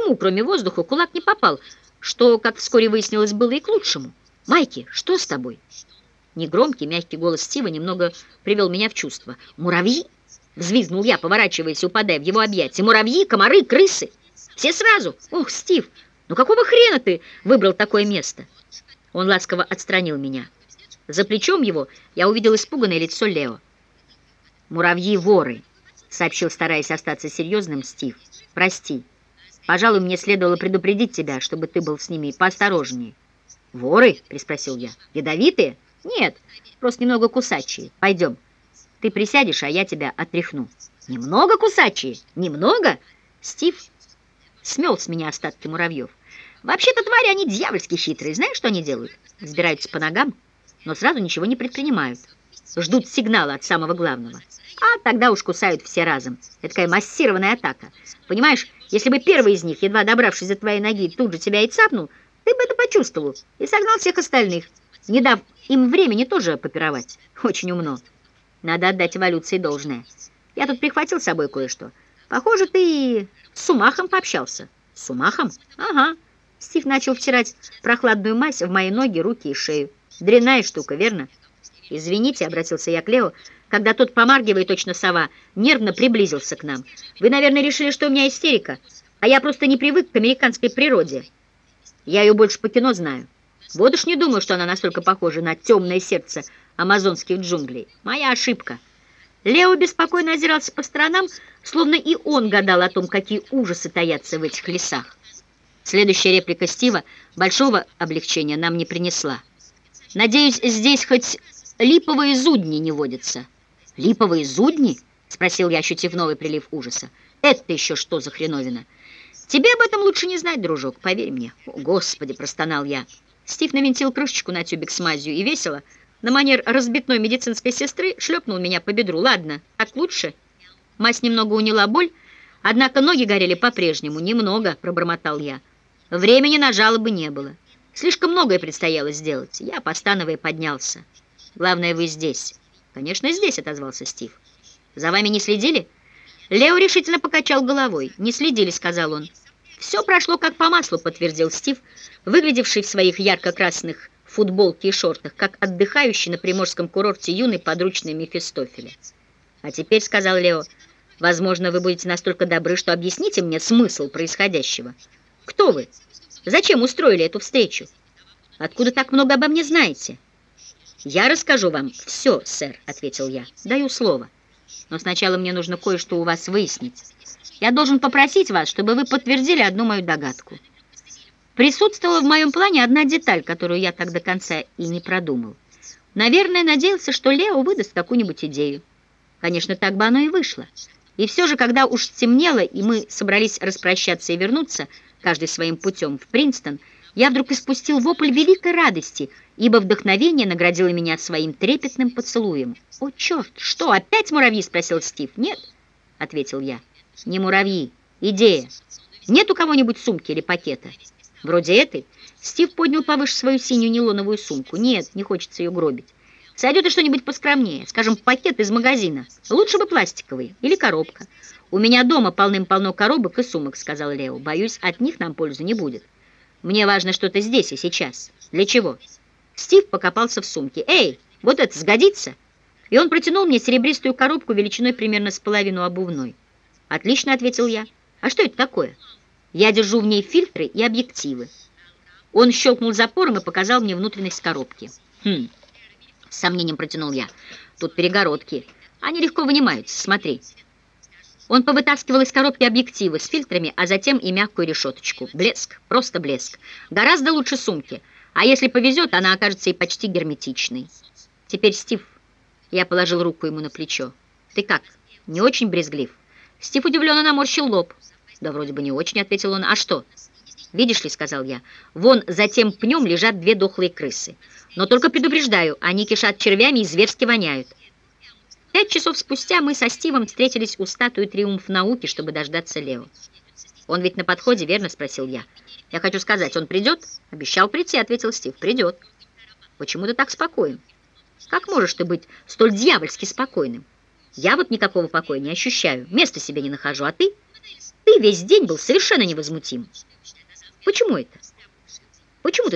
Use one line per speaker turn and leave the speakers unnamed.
ничему, кроме воздуха, кулак не попал, что, как вскоре выяснилось, было и к лучшему. «Майки, что с тобой?» Негромкий, мягкий голос Стива немного привел меня в чувство. «Муравьи?» — взвизгнул я, поворачиваясь и упадая в его объятия. «Муравьи, комары, крысы! Все сразу! Ох, Стив, ну какого хрена ты выбрал такое место?» Он ласково отстранил меня. За плечом его я увидел испуганное лицо Лео. «Муравьи-воры», — сообщил, стараясь остаться серьезным, Стив. «Прости. Пожалуй, мне следовало предупредить тебя, чтобы ты был с ними поосторожнее». «Воры?» — приспросил я. «Ядовитые?» «Нет, просто немного кусачие. Пойдем. Ты присядешь, а я тебя отряхну». «Немного кусачие? Немного?» Стив смел с меня остатки муравьев. «Вообще-то твари, они дьявольски хитрые. Знаешь, что они делают?» Взбираются по ногам, но сразу ничего не предпринимают. Ждут сигнала от самого главного. А тогда уж кусают все разом. Это такая массированная атака. Понимаешь, если бы первый из них, едва добравшись до твоей ноги, тут же тебя и цапнул, ты бы это почувствовал и согнал всех остальных, не дав им времени тоже попировать. Очень умно. Надо отдать эволюции должное. Я тут прихватил с собой кое-что. Похоже, ты с Умахом пообщался. С Умахом? Ага. Стив начал втирать прохладную мазь в мои ноги, руки и шею. Дрянная штука, верно? Извините, обратился я к Лео, когда тот, помаргивая точно сова, нервно приблизился к нам. Вы, наверное, решили, что у меня истерика, а я просто не привык к американской природе. Я ее больше по кино знаю. Вот уж не думаю, что она настолько похожа на темное сердце амазонских джунглей. Моя ошибка. Лео беспокойно озирался по сторонам, словно и он гадал о том, какие ужасы таятся в этих лесах. Следующая реплика Стива большого облегчения нам не принесла. «Надеюсь, здесь хоть липовые зудни не водятся». «Липовые зудни?» — спросил я, ощутив новый прилив ужаса. «Это еще что за хреновина?» «Тебе об этом лучше не знать, дружок, поверь мне». «О, Господи!» — простонал я. Стив навинтил крышечку на тюбик с мазью и весело, на манер разбитной медицинской сестры, шлепнул меня по бедру. «Ладно, так лучше?» Мазь немного уняла боль, однако ноги горели по-прежнему. «Немного», — пробормотал я. Времени на жалобы не было. Слишком многое предстояло сделать. Я, постановая, поднялся. «Главное, вы здесь». «Конечно, здесь», — отозвался Стив. «За вами не следили?» Лео решительно покачал головой. «Не следили», — сказал он. «Все прошло как по маслу», — подтвердил Стив, выглядевший в своих ярко-красных футболке и шортах, как отдыхающий на приморском курорте юный подручный Мефистофеля. «А теперь», — сказал Лео, — «возможно, вы будете настолько добры, что объясните мне смысл происходящего. Кто вы? Зачем устроили эту встречу? Откуда так много обо мне знаете?» «Я расскажу вам все, сэр», — ответил я. «Даю слово. Но сначала мне нужно кое-что у вас выяснить. Я должен попросить вас, чтобы вы подтвердили одну мою догадку». Присутствовала в моем плане одна деталь, которую я так до конца и не продумал. Наверное, надеялся, что Лео выдаст какую-нибудь идею. Конечно, так бы оно и вышло. И все же, когда уж стемнело, и мы собрались распрощаться и вернуться, каждый своим путем, в Принстон, я вдруг испустил вопль великой радости, ибо вдохновение наградило меня своим трепетным поцелуем. «О, черт! Что, опять муравьи?» — спросил Стив. «Нет», — ответил я. «Не муравьи. Идея. Нет у кого-нибудь сумки или пакета?» Вроде этой. Стив поднял повыше свою синюю нейлоновую сумку. Нет, не хочется ее гробить. Сойдет и что-нибудь поскромнее. Скажем, пакет из магазина. Лучше бы пластиковый. Или коробка. У меня дома полным-полно коробок и сумок, сказал Лео. Боюсь, от них нам пользы не будет. Мне важно что-то здесь и сейчас. Для чего? Стив покопался в сумке. Эй, вот это сгодится? И он протянул мне серебристую коробку величиной примерно с половину обувной. Отлично, ответил я. А что это такое? Я держу в ней фильтры и объективы. Он щелкнул запором и показал мне внутренность коробки. Хм, с сомнением протянул я. Тут перегородки. Они легко вынимаются, смотри. Он повытаскивал из коробки объективы с фильтрами, а затем и мягкую решеточку. Блеск, просто блеск. Гораздо лучше сумки. А если повезет, она окажется и почти герметичной. Теперь, Стив, я положил руку ему на плечо. Ты как, не очень брезглив? Стив удивленно наморщил лоб. «Да вроде бы не очень», — ответил он. «А что?» «Видишь ли», — сказал я, — «вон за тем пнем лежат две дохлые крысы. Но только предупреждаю, они кишат червями и зверски воняют». Пять часов спустя мы со Стивом встретились у статуи «Триумф науки», чтобы дождаться Лео. «Он ведь на подходе, верно?» — спросил я. «Я хочу сказать, он придет?» «Обещал прийти», — ответил Стив. «Придет». «Почему ты так спокоен? Как можешь ты быть столь дьявольски спокойным? Я вот никакого покоя не ощущаю, места себе не нахожу, а ты...» ты весь день был совершенно невозмутим. Почему это? Почему ты